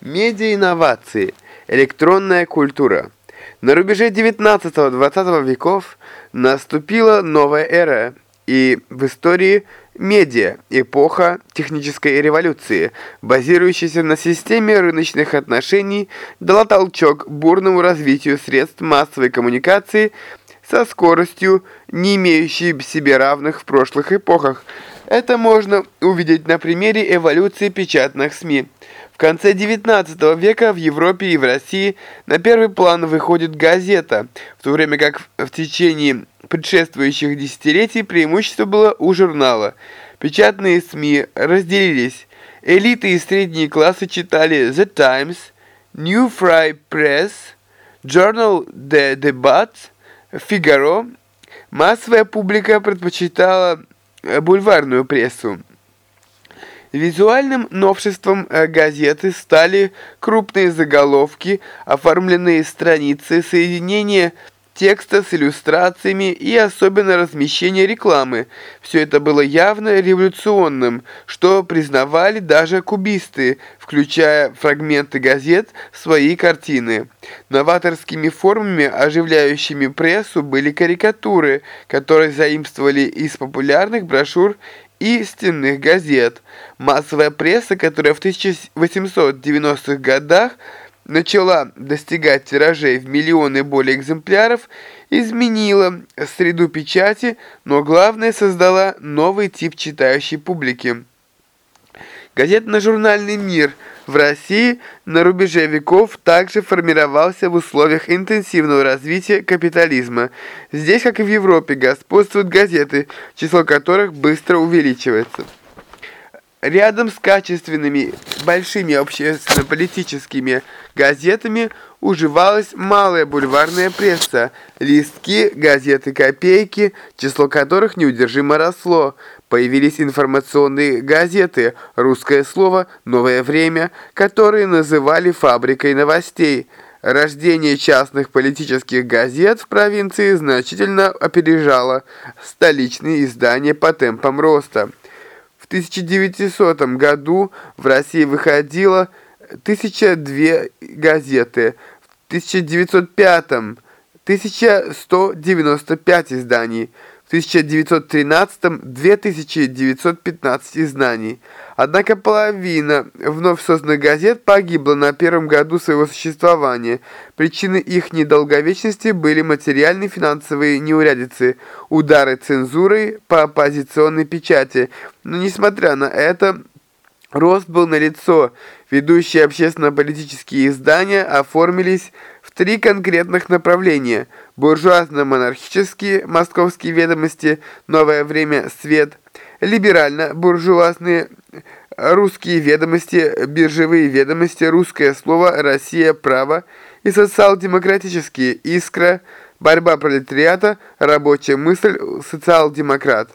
Медиа-инновации. Электронная культура. На рубеже 19-20 веков наступила новая эра, и в истории медиа – эпоха технической революции, базирующаяся на системе рыночных отношений, дала толчок бурному развитию средств массовой коммуникации со скоростью, не имеющей себе равных в прошлых эпохах. Это можно увидеть на примере эволюции печатных СМИ – в конце XIX века в Европе и в России на первый план выходит газета, в то время как в течение предшествующих десятилетий преимущество было у журнала. Печатные СМИ разделились. Элиты и средние классы читали The Times, New Fry Press, Journal de Debat, Figaro. Массовая публика предпочитала бульварную прессу. Визуальным новшеством э, газеты стали крупные заголовки, оформленные страницы, соединение текста с иллюстрациями и особенно размещение рекламы. Все это было явно революционным, что признавали даже кубисты, включая фрагменты газет в свои картины. Новаторскими формами, оживляющими прессу, были карикатуры, которые заимствовали из популярных брошюр и стенных газет. Массовая пресса, которая в 1890-х годах начала достигать тиражей в миллионы более экземпляров, изменила среду печати, но главное создала новый тип читающей публики. Газетно-журнальный мир в России на рубеже веков также формировался в условиях интенсивного развития капитализма. Здесь, как и в Европе, господствуют газеты, число которых быстро увеличивается. Рядом с качественными большими общественно-политическими газетами уживалась малая бульварная пресса, листки, газеты «Копейки», число которых неудержимо росло. Появились информационные газеты «Русское слово», «Новое время», которые называли «фабрикой новостей». Рождение частных политических газет в провинции значительно опережало столичные издания по темпам роста. 1900 году в России выходило 1002 газеты, в 1905 1195 изданий, в 1913 2915 изданий. Однако половина вновь созданных газет погибла на первом году своего существования. Причины их недолговечности были материальные финансовые неурядицы, удары цензурой по оппозиционной печати. Но несмотря на это, рост был налицо. Ведущие общественно-политические издания оформились в три конкретных направления – буржуазно-монархические, московские ведомости, новое время, свет, либерально-буржуазные, русские ведомости, биржевые ведомости, русское слово, Россия, право и социал-демократические, искра, борьба пролетариата, рабочая мысль, социал-демократ.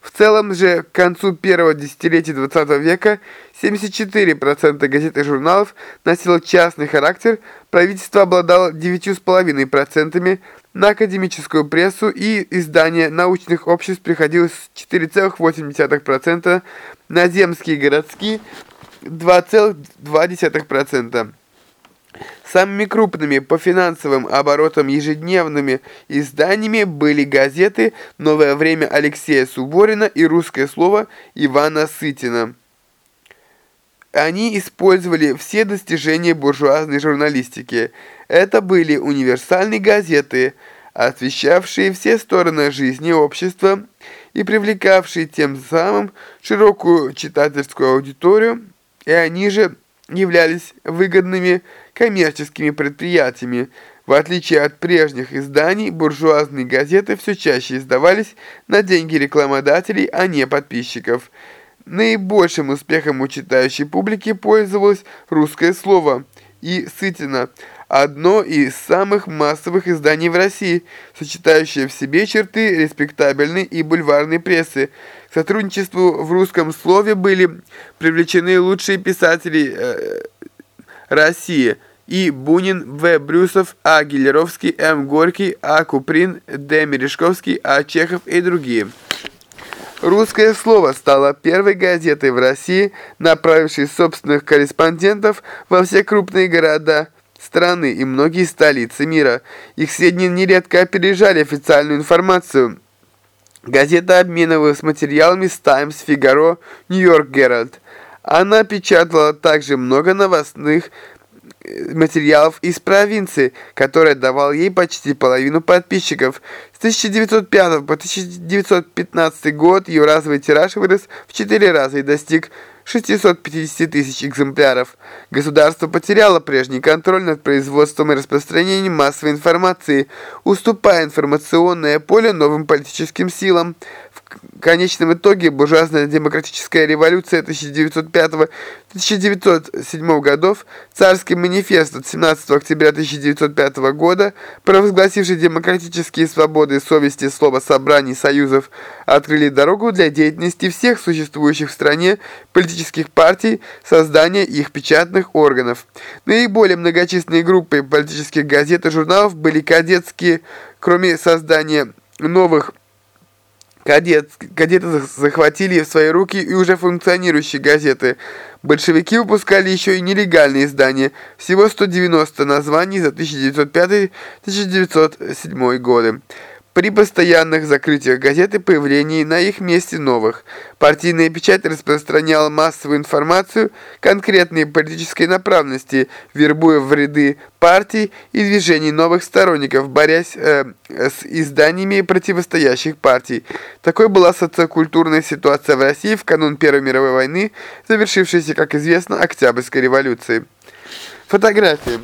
В целом же, к концу первого десятилетия XX века 74% газет и журналов носило частный характер, правительство обладало 9,5%, на академическую прессу и издание научных обществ приходилось 4,8%, на земские и городские 2,2%. Самыми крупными по финансовым оборотам ежедневными изданиями были газеты «Новое время» Алексея Суборина и «Русское слово» Ивана Сытина. Они использовали все достижения буржуазной журналистики. Это были универсальные газеты, освещавшие все стороны жизни общества и привлекавшие тем самым широкую читательскую аудиторию, и они же являлись выгодными коммерческими предприятиями. В отличие от прежних изданий, буржуазные газеты все чаще издавались на деньги рекламодателей, а не подписчиков. Наибольшим успехом у читающей публики пользовалось русское слово и Сытина, одно из самых массовых изданий в России, сочетающее в себе черты респектабельной и бульварной прессы. К сотрудничеству в русском слове были привлечены лучшие писатели э, России – и Бунин, В. Брюсов, А. Гелеровский, М. Горький, А. Куприн, Д. Мережковский, А. Чехов и другие. Русское слово стало первой газетой в России, направившей собственных корреспондентов во все крупные города страны и многие столицы мира. Их сведения нередко опережали официальную информацию. Газета обменивалась материалами с «Таймс», «Фигаро», «Нью-Йорк Геральд». Она печатала также много новостных материалов из провинции, которая давала ей почти половину подписчиков. С 1905 по 1915 год ее разовый тираж вырос в 4 раза и достиг 650 тысяч экземпляров. Государство потеряло прежний контроль над производством и распространением массовой информации, уступая информационное поле новым политическим силам. В конечном итоге буржуазная демократическая революция 1905-1907 годов, царский манифест от 17 октября 1905 года, провозгласивший демократические свободы совести, слова, собраний, союзов, открыли дорогу для деятельности всех существующих в стране политических партий, создания их печатных органов. Наиболее многочисленные группы политических газет и журналов были кадетские, кроме создания новых Кадет, кадеты захватили в свои руки и уже функционирующие газеты. Большевики выпускали еще и нелегальные издания, всего 190 названий за 1905-1907 годы при постоянных закрытиях газет и появлении на их месте новых. Партийная печать распространяла массовую информацию конкретной политической направленности, вербуя в ряды партий и движений новых сторонников, борясь э, с изданиями противостоящих партий. Такой была социокультурная ситуация в России в канун Первой мировой войны, завершившейся, как известно, Октябрьской революцией. Фотографии.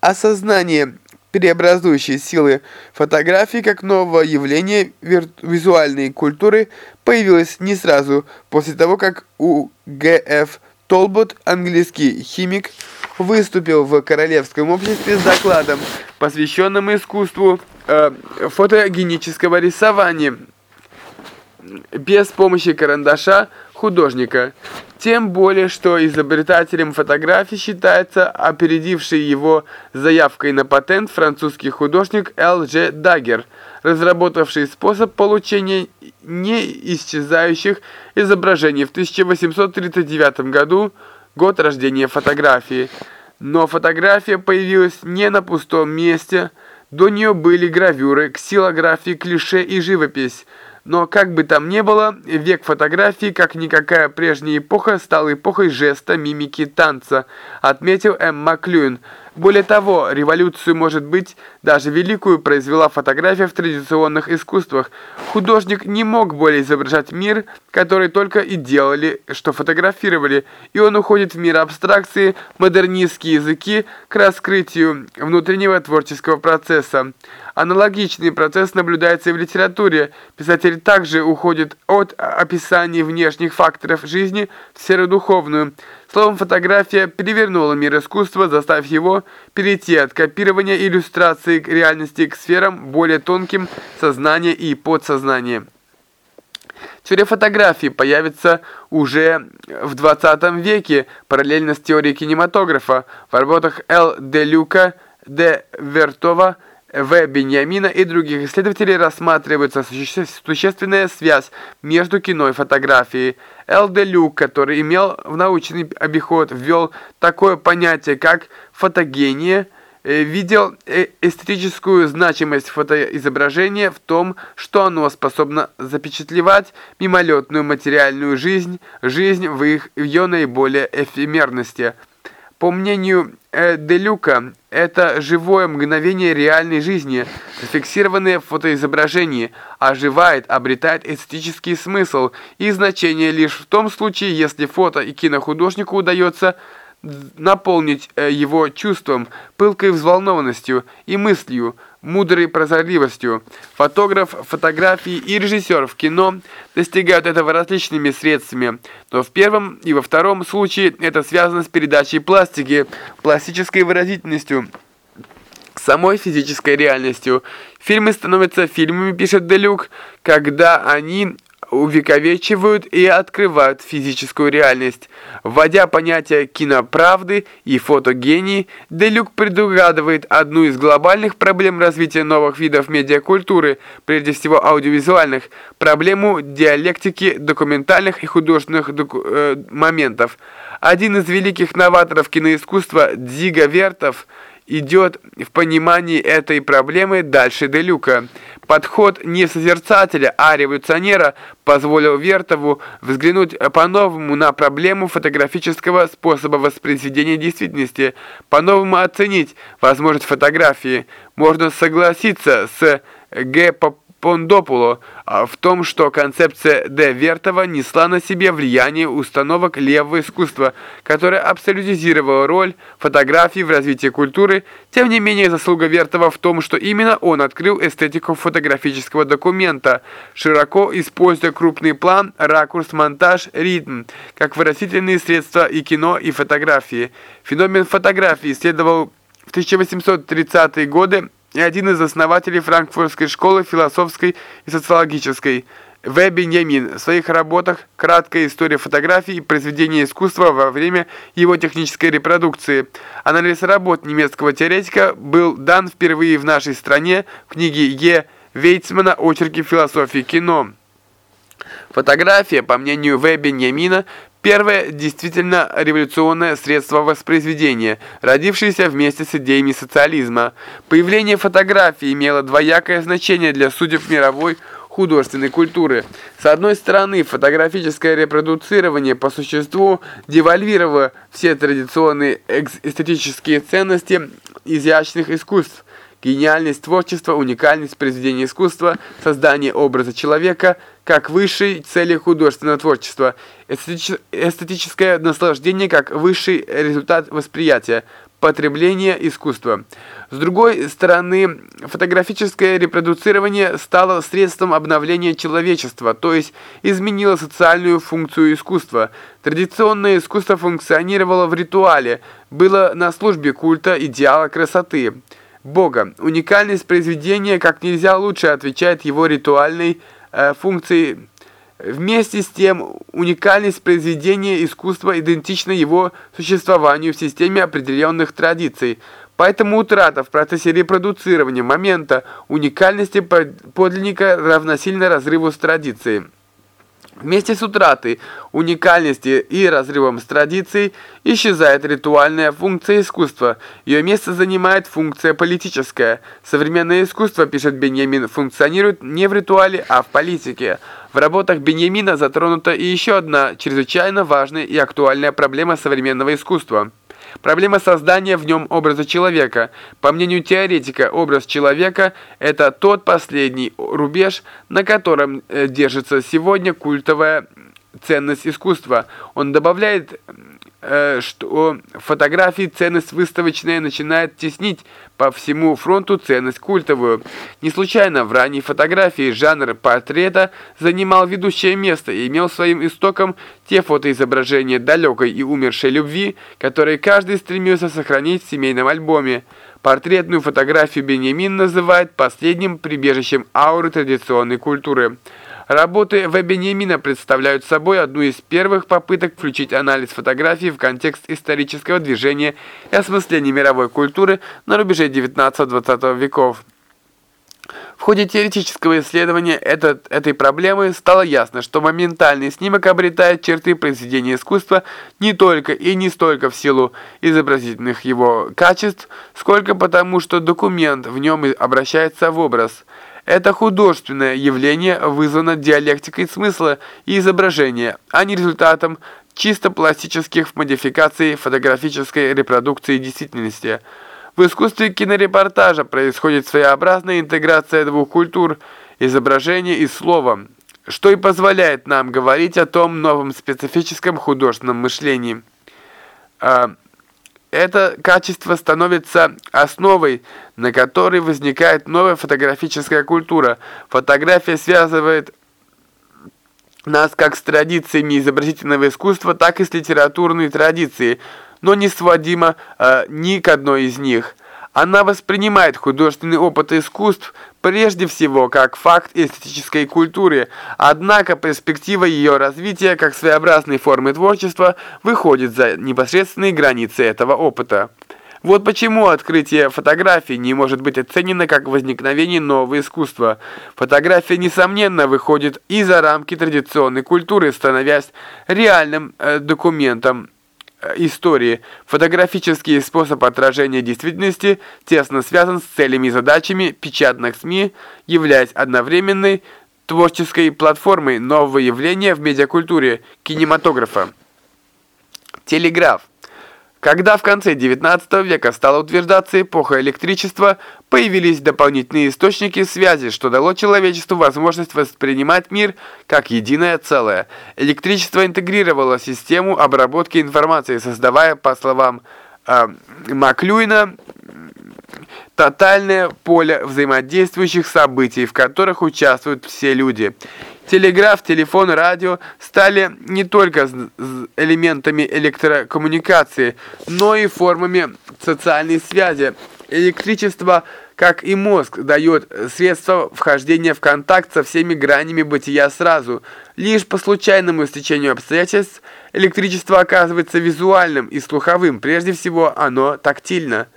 Осознание преобразующей силы фотографии как нового явления визуальной культуры появилась не сразу после того, как у Г.Ф. Толбот, английский химик, выступил в Королевском обществе с докладом, посвященным искусству э, фотогенического рисования без помощи карандаша художника. Тем более, что изобретателем фотографии считается опередивший его заявкой на патент французский художник Л. Ж. Даггер, разработавший способ получения неисчезающих изображений в 1839 году, год рождения фотографии. Но фотография появилась не на пустом месте, до нее были гравюры, ксилографии, клише и живопись – но как бы там ни было, век фотографии, как никакая прежняя эпоха, стал эпохой жеста, мимики, танца, отметил М. Маклюин. Более того, революцию, может быть, даже великую, произвела фотография в традиционных искусствах. Художник не мог более изображать мир, который только и делали, что фотографировали, и он уходит в мир абстракции, модернистские языки к раскрытию внутреннего творческого процесса. Аналогичный процесс наблюдается и в литературе. Писатель также уходит от описания внешних факторов жизни в сферу духовную. Словом, фотография перевернула мир искусства, заставив его перейти от копирования иллюстрации к реальности к сферам более тонким сознания и подсознания. Теория фотографии появится уже в 20 веке, параллельно с теорией кинематографа, в работах Л. де Люка, де Вертова, в. Беньямина и других исследователей рассматривается существенная связь между кино и фотографией. Л. Де Люк, который имел в научный обиход, ввел такое понятие, как фотогения, э, видел э, эстетическую значимость фотоизображения в том, что оно способно запечатлевать мимолетную материальную жизнь, жизнь в, их, в ее наиболее эфемерности – по мнению э, Делюка, это живое мгновение реальной жизни, зафиксированное в фотоизображении, оживает, обретает эстетический смысл. И значение лишь в том случае, если фото и кинохудожнику удается наполнить э, его чувством, пылкой взволнованностью и мыслью, мудрой прозорливостью. Фотограф, фотографии и режиссер в кино достигают этого различными средствами, но в первом и во втором случае это связано с передачей пластики, пластической выразительностью, самой физической реальностью. Фильмы становятся фильмами, пишет Делюк, когда они увековечивают и открывают физическую реальность. Вводя понятие киноправды и фотогении, Делюк предугадывает одну из глобальных проблем развития новых видов медиакультуры, прежде всего аудиовизуальных, проблему диалектики документальных и художественных доку э, моментов. Один из великих новаторов киноискусства Дзига Вертов – идет в понимании этой проблемы дальше Делюка. Подход не созерцателя, а революционера позволил Вертову взглянуть по-новому на проблему фотографического способа воспроизведения действительности, по-новому оценить возможность фотографии. Можно согласиться с Г. Поп Пондопуло а, в том, что концепция Д. Вертова несла на себе влияние установок левого искусства, которое абсолютизировало роль фотографии в развитии культуры. Тем не менее, заслуга Вертова в том, что именно он открыл эстетику фотографического документа, широко используя крупный план, ракурс, монтаж, ритм, как выразительные средства и кино, и фотографии. Феномен фотографии исследовал в 1830-е годы и один из основателей франкфуртской школы философской и социологической, В. Беньямин, в своих работах «Краткая история фотографии и произведения искусства во время его технической репродукции». Анализ работ немецкого теоретика был дан впервые в нашей стране в книге Е. Вейцмана «Очерки философии кино». Фотография, по мнению В. Беньямина, Первое – действительно революционное средство воспроизведения, родившееся вместе с идеями социализма. Появление фотографии имело двоякое значение для судеб мировой художественной культуры. С одной стороны, фотографическое репродуцирование по существу девальвировало все традиционные эстетические ценности изящных искусств, гениальность творчества, уникальность произведения искусства, создание образа человека – как высшей цели художественного творчества, эстетическое наслаждение как высший результат восприятия, потребления искусства. С другой стороны, фотографическое репродуцирование стало средством обновления человечества, то есть изменило социальную функцию искусства. Традиционное искусство функционировало в ритуале, было на службе культа идеала красоты. Бога. Уникальность произведения как нельзя лучше отвечает его ритуальной Э, функции. Вместе с тем, уникальность произведения искусства идентична его существованию в системе определенных традиций. Поэтому утрата в процессе репродуцирования момента уникальности подлинника равносильно разрыву с традицией. Вместе с утратой уникальности и разрывом с традицией исчезает ритуальная функция искусства. Ее место занимает функция политическая. Современное искусство, пишет Беньямин, функционирует не в ритуале, а в политике. В работах Беньямина затронута и еще одна чрезвычайно важная и актуальная проблема современного искусства – Проблема создания в нем образа человека. По мнению теоретика, образ человека – это тот последний рубеж, на котором э, держится сегодня культовая ценность искусства. Он добавляет что фотографии ценность выставочная начинает теснить по всему фронту ценность культовую. Не случайно в ранней фотографии жанр портрета занимал ведущее место и имел своим истоком те фотоизображения далекой и умершей любви, которые каждый стремился сохранить в семейном альбоме. Портретную фотографию Беньямин называет последним прибежищем ауры традиционной культуры. Работы В. Бенемина представляют собой одну из первых попыток включить анализ фотографий в контекст исторического движения и осмысления мировой культуры на рубеже 19-20 веков. В ходе теоретического исследования этот, этой проблемы стало ясно, что моментальный снимок обретает черты произведения искусства не только и не столько в силу изобразительных его качеств, сколько потому, что документ в нем обращается в образ – это художественное явление вызвано диалектикой смысла и изображения, а не результатом чисто пластических модификаций фотографической репродукции действительности. В искусстве кинорепортажа происходит своеобразная интеграция двух культур – изображения и слова, что и позволяет нам говорить о том новом специфическом художественном мышлении. Это качество становится основой, на которой возникает новая фотографическая культура. Фотография связывает нас как с традициями изобразительного искусства, так и с литературной традицией, но не сводима э, ни к одной из них. Она воспринимает художественный опыт искусств прежде всего как факт эстетической культуры, однако перспектива ее развития как своеобразной формы творчества выходит за непосредственные границы этого опыта. Вот почему открытие фотографии не может быть оценено как возникновение нового искусства. Фотография, несомненно, выходит и за рамки традиционной культуры, становясь реальным э, документом истории. Фотографический способ отражения действительности тесно связан с целями и задачами печатных СМИ, являясь одновременной творческой платформой нового явления в медиакультуре кинематографа. Телеграф. Когда в конце XIX века стала утверждаться эпоха электричества, появились дополнительные источники связи, что дало человечеству возможность воспринимать мир как единое целое. Электричество интегрировало систему обработки информации, создавая, по словам э, Маклюина, тотальное поле взаимодействующих событий, в которых участвуют все люди – Телеграф, телефон, радио стали не только элементами электрокоммуникации, но и формами социальной связи. Электричество, как и мозг, дает средства вхождения в контакт со всеми гранями бытия сразу. Лишь по случайному стечению обстоятельств электричество оказывается визуальным и слуховым, прежде всего оно тактильно.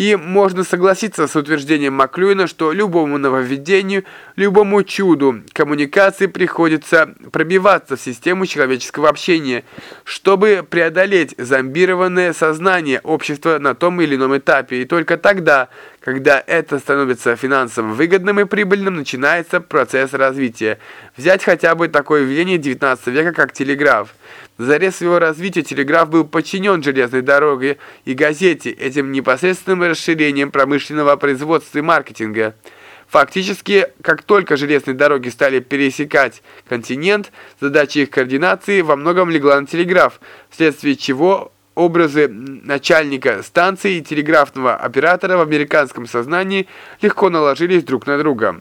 И можно согласиться с утверждением Маклюина, что любому нововведению, любому чуду коммуникации приходится пробиваться в систему человеческого общения, чтобы преодолеть зомбированное сознание общества на том или ином этапе. И только тогда, когда это становится финансово выгодным и прибыльным, начинается процесс развития. Взять хотя бы такое явление 19 века, как телеграф. На заре своего развития телеграф был подчинен железной дороге и газете, этим непосредственным расширением промышленного производства и маркетинга. Фактически, как только железные дороги стали пересекать континент, задача их координации во многом легла на телеграф, вследствие чего образы начальника станции и телеграфного оператора в американском сознании легко наложились друг на друга.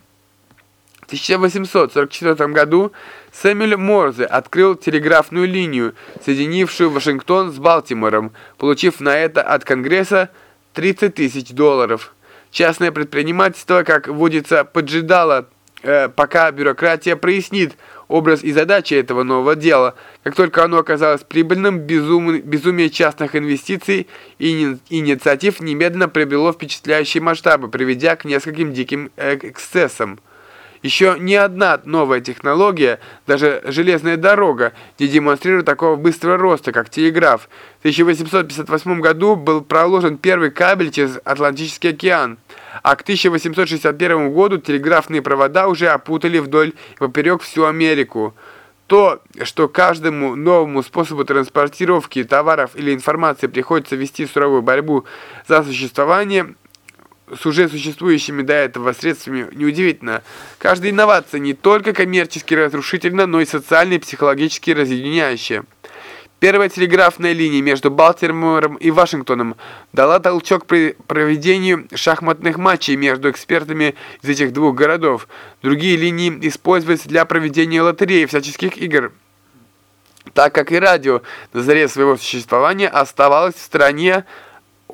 В 1844 году Сэмюэль Морзе открыл телеграфную линию, соединившую Вашингтон с Балтимором, получив на это от Конгресса 30 тысяч долларов. Частное предпринимательство, как водится, поджидало, э, пока бюрократия прояснит образ и задачи этого нового дела. Как только оно оказалось прибыльным, безум... безумие частных инвестиций и инициатив немедленно приобрело впечатляющие масштабы, приведя к нескольким диким э, эксцессам. Еще ни одна новая технология, даже железная дорога, не демонстрирует такого быстрого роста, как телеграф. В 1858 году был проложен первый кабель через Атлантический океан, а к 1861 году телеграфные провода уже опутали вдоль и поперек всю Америку. То, что каждому новому способу транспортировки товаров или информации приходится вести суровую борьбу за существование – с уже существующими до этого средствами неудивительно. Каждая инновация не только коммерчески разрушительна, но и социально и психологически разъединяющая. Первая телеграфная линия между Балтимором и Вашингтоном дала толчок при проведению шахматных матчей между экспертами из этих двух городов. Другие линии используются для проведения лотереи всяческих игр. Так как и радио на заре своего существования оставалось в стране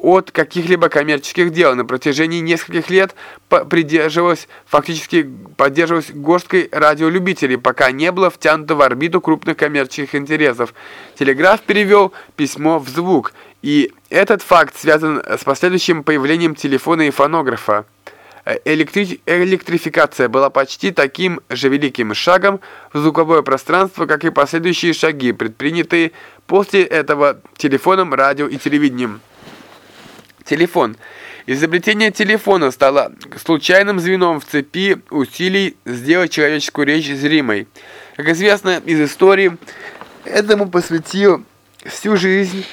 от каких-либо коммерческих дел. На протяжении нескольких лет придерживалась, фактически поддерживалась горсткой радиолюбителей, пока не было втянуто в орбиту крупных коммерческих интересов. Телеграф перевел письмо в звук, и этот факт связан с последующим появлением телефона и фонографа. Электри... Электрификация была почти таким же великим шагом в звуковое пространство, как и последующие шаги, предпринятые после этого телефоном, радио и телевидением. Телефон. Изобретение телефона стало случайным звеном в цепи усилий сделать человеческую речь зримой. Как известно из истории, этому посвятил всю жизнь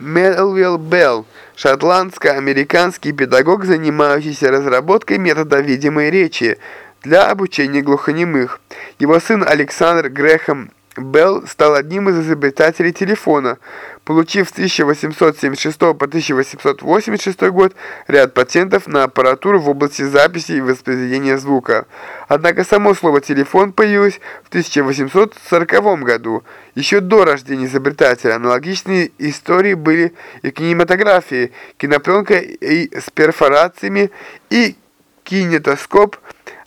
Мелвилл Белл, шотландско-американский педагог, занимающийся разработкой метода видимой речи для обучения глухонемых. Его сын Александр Грэхэм Белл стал одним из изобретателей телефона, получив с 1876 по 1886 год ряд патентов на аппаратуру в области записи и воспроизведения звука. Однако само слово «телефон» появилось в 1840 году, еще до рождения изобретателя. Аналогичные истории были и кинематографии, кинопленка и с перфорациями, и кинетоскоп,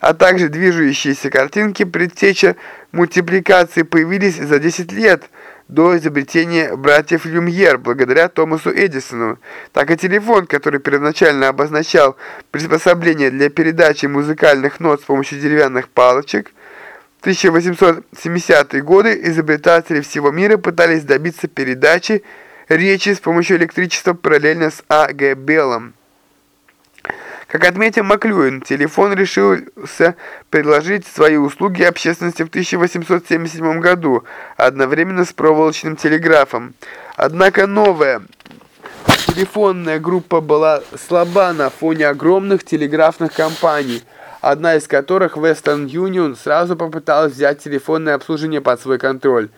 а также движущиеся картинки, предтеча мультипликации появились за 10 лет до изобретения братьев Люмьер благодаря Томасу Эдисону. Так и телефон, который первоначально обозначал приспособление для передачи музыкальных нот с помощью деревянных палочек, в 1870-е годы изобретатели всего мира пытались добиться передачи речи с помощью электричества параллельно с А. Г. Беллом. Как отметил Маклюин, телефон решился предложить свои услуги общественности в 1877 году, одновременно с проволочным телеграфом. Однако новая телефонная группа была слаба на фоне огромных телеграфных компаний, одна из которых, Western Union, сразу попыталась взять телефонное обслуживание под свой контроль.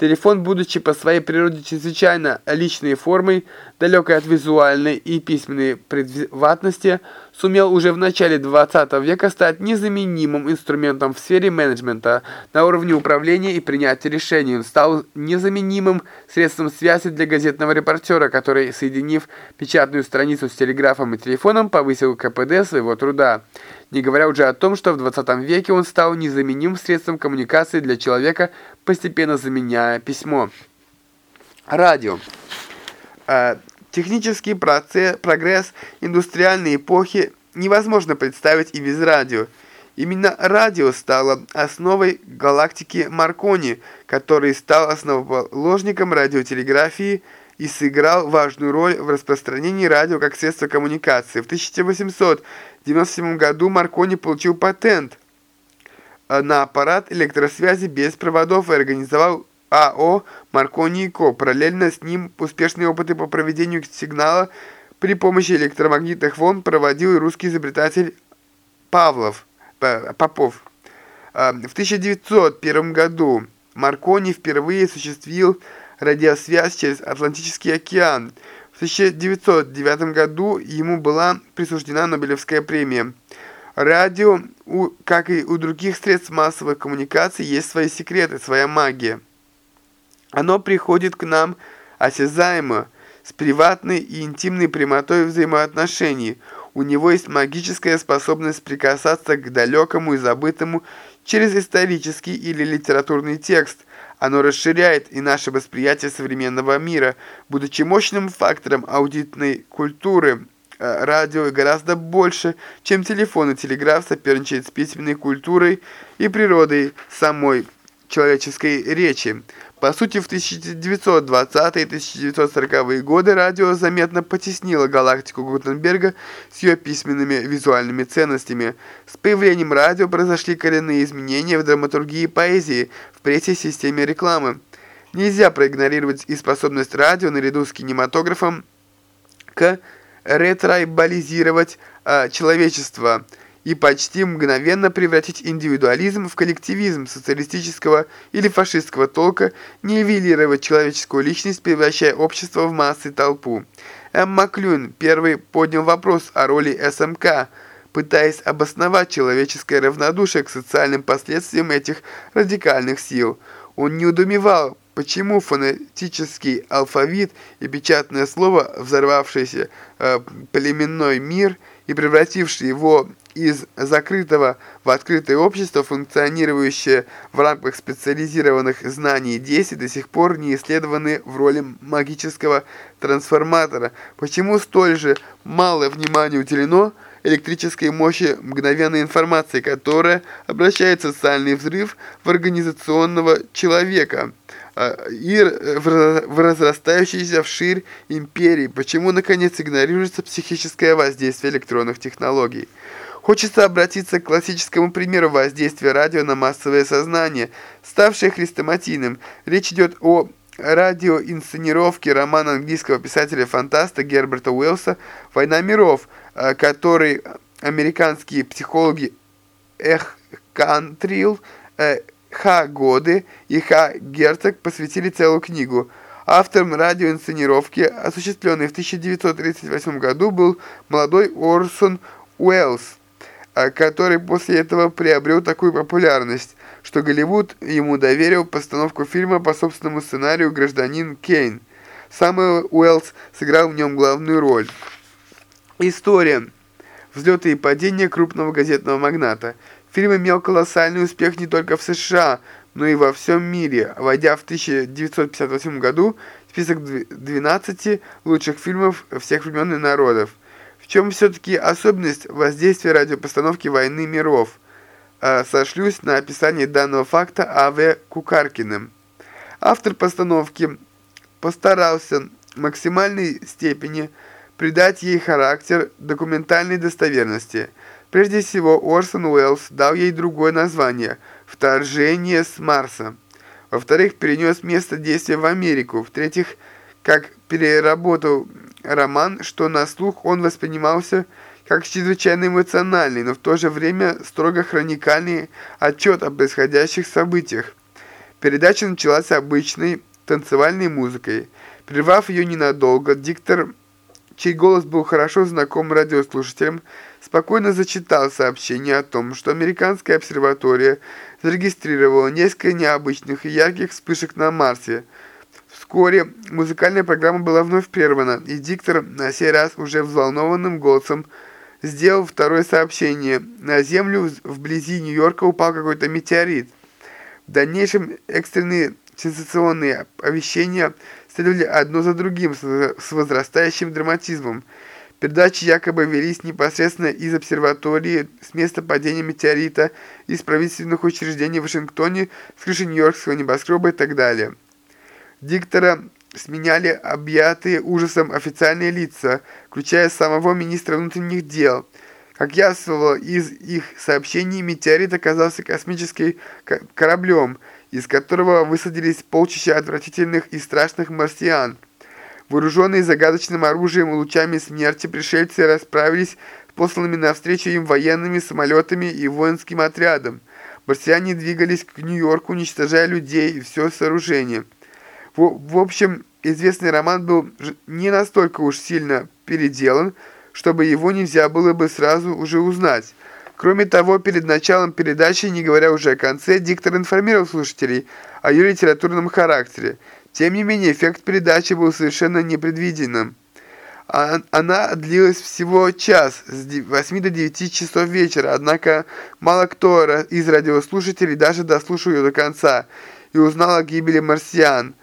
Телефон, будучи по своей природе чрезвычайно личной формой, далекой от визуальной и письменной приватности, сумел уже в начале 20 века стать незаменимым инструментом в сфере менеджмента на уровне управления и принятия решений. Он стал незаменимым средством связи для газетного репортера, который, соединив печатную страницу с телеграфом и телефоном, повысил КПД своего труда не говоря уже о том, что в 20 веке он стал незаменимым средством коммуникации для человека, постепенно заменяя письмо. Радио. Технический процесс, прогресс индустриальной эпохи невозможно представить и без радио. Именно радио стало основой галактики Маркони, который стал основоположником радиотелеграфии и сыграл важную роль в распространении радио как средства коммуникации. В 1897 году Маркони получил патент на аппарат электросвязи без проводов и организовал АО «Маркони и Ко». Параллельно с ним успешные опыты по проведению сигнала при помощи электромагнитных волн проводил и русский изобретатель Павлов, Попов. Э, в 1901 году Маркони впервые осуществил радиосвязь через Атлантический океан. В 1909 году ему была присуждена Нобелевская премия. Радио, как и у других средств массовой коммуникации, есть свои секреты, своя магия. Оно приходит к нам осязаемо, с приватной и интимной прямотой взаимоотношений. У него есть магическая способность прикасаться к далекому и забытому через исторический или литературный текст – оно расширяет и наше восприятие современного мира, будучи мощным фактором аудитной культуры. Э, радио гораздо больше, чем телефон и телеграф соперничает с письменной культурой и природой самой человеческой речи. По сути, в 1920-е и 1940-е годы радио заметно потеснило галактику Гутенберга с ее письменными визуальными ценностями. С появлением радио произошли коренные изменения в драматургии и поэзии, в прессе системе рекламы. Нельзя проигнорировать и способность радио наряду с кинематографом к ретрайбализировать э, человечество – и почти мгновенно превратить индивидуализм в коллективизм социалистического или фашистского толка, нивелировать человеческую личность, превращая общество в массы толпу. М. Маклюн первый поднял вопрос о роли СМК, пытаясь обосновать человеческое равнодушие к социальным последствиям этих радикальных сил. Он не удумевал, почему фонетический алфавит и печатное слово, взорвавшийся э, племенной мир и превративший его из закрытого в открытое общество, функционирующее в рамках специализированных знаний и действий, до сих пор не исследованы в роли магического трансформатора. Почему столь же малое внимание уделено электрической мощи мгновенной информации, которая обращает социальный взрыв в организационного человека а, и в разрастающейся вширь империи? Почему, наконец, игнорируется психическое воздействие электронных технологий? Хочется обратиться к классическому примеру воздействия радио на массовое сознание, ставшее хрестоматийным. Речь идет о радиоинсценировке романа английского писателя-фантаста Герберта Уэллса «Война миров», э, который американские психологи Эх Кантрил, э, Х. Годы и Х. Герцог посвятили целую книгу. Автором радиоинсценировки, осуществленной в 1938 году, был молодой Орсон Уэллс, который после этого приобрел такую популярность, что Голливуд ему доверил постановку фильма по собственному сценарию «Гражданин Кейн». Самуэл Уэллс сыграл в нем главную роль. История. Взлеты и падения крупного газетного магната. Фильм имел колоссальный успех не только в США, но и во всем мире, войдя в 1958 году в список 12 лучших фильмов всех времен и народов. В чем все-таки особенность воздействия радиопостановки «Войны миров»? А, сошлюсь на описание данного факта А.В. Кукаркиным. Автор постановки постарался в максимальной степени придать ей характер документальной достоверности. Прежде всего, Орсон Уэллс дал ей другое название – «Вторжение с Марса». Во-вторых, перенес место действия в Америку. В-третьих, как переработал роман, что на слух он воспринимался как чрезвычайно эмоциональный, но в то же время строго хроникальный отчет о происходящих событиях. Передача началась обычной танцевальной музыкой. Прервав ее ненадолго, диктор чей голос был хорошо знаком радиослушателям, спокойно зачитал сообщение о том, что американская обсерватория зарегистрировала несколько необычных и ярких вспышек на Марсе. Вскоре музыкальная программа была вновь прервана, и диктор, на сей раз уже взволнованным голосом, сделал второе сообщение. На Землю вблизи Нью-Йорка упал какой-то метеорит. В дальнейшем экстренные сенсационные оповещения – следовали одно за другим с возрастающим драматизмом. Передачи якобы велись непосредственно из обсерватории, с места падения метеорита, из правительственных учреждений в Вашингтоне, с крыши Нью-Йоркского небоскреба и так далее. Диктора сменяли объятые ужасом официальные лица, включая самого министра внутренних дел. Как ясно из их сообщений, метеорит оказался космическим кораблем – из которого высадились полчища отвратительных и страшных марсиан. Вооруженные загадочным оружием и лучами смерти, пришельцы расправились с посланными навстречу им военными самолетами и воинским отрядом. Марсиане двигались к Нью-Йорку, уничтожая людей и все сооружение. В, в общем, известный роман был не настолько уж сильно переделан, чтобы его нельзя было бы сразу уже узнать. Кроме того, перед началом передачи, не говоря уже о конце, диктор информировал слушателей о ее литературном характере. Тем не менее, эффект передачи был совершенно непредвиденным. А, она длилась всего час, с 8 до 9 часов вечера, однако мало кто из радиослушателей даже дослушал ее до конца и узнал о гибели марсиан,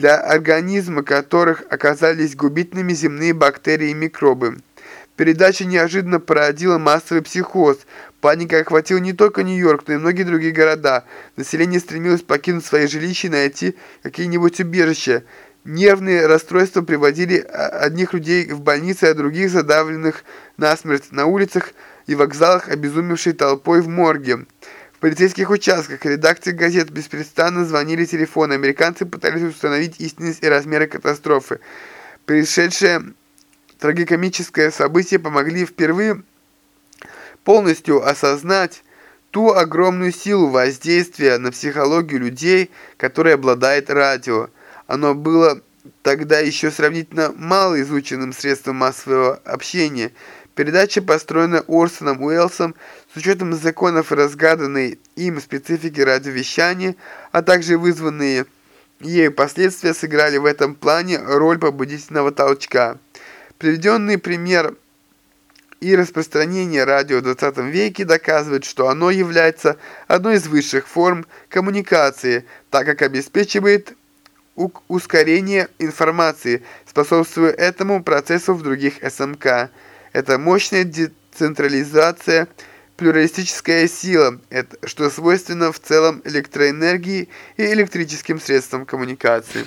для организма которых оказались губительными земные бактерии и микробы. Передача неожиданно породила массовый психоз. Паника охватила не только Нью-Йорк, но и многие другие города. Население стремилось покинуть свои жилища и найти какие-нибудь убежища. Нервные расстройства приводили одних людей в больницы, а других задавленных насмерть на улицах и вокзалах, обезумевшей толпой в морге. Полицейских участках, редакции газет беспрестанно звонили телефоны. Американцы пытались установить истинность и размеры катастрофы. Пришедшая трагикомическое событие помогли впервые полностью осознать ту огромную силу воздействия на психологию людей, которой обладает радио. Оно было тогда еще сравнительно мало изученным средством массового общения. Передача построена Орсоном Уэллсом с учетом законов разгаданной им специфики радиовещания, а также вызванные ею последствия сыграли в этом плане роль побудительного толчка. Приведенный пример и распространение радио в 20 веке доказывает, что оно является одной из высших форм коммуникации, так как обеспечивает ускорение информации, способствуя этому процессу в других СМК. Это мощная децентрализация, плюралистическая сила, что свойственно в целом электроэнергии и электрическим средствам коммуникации.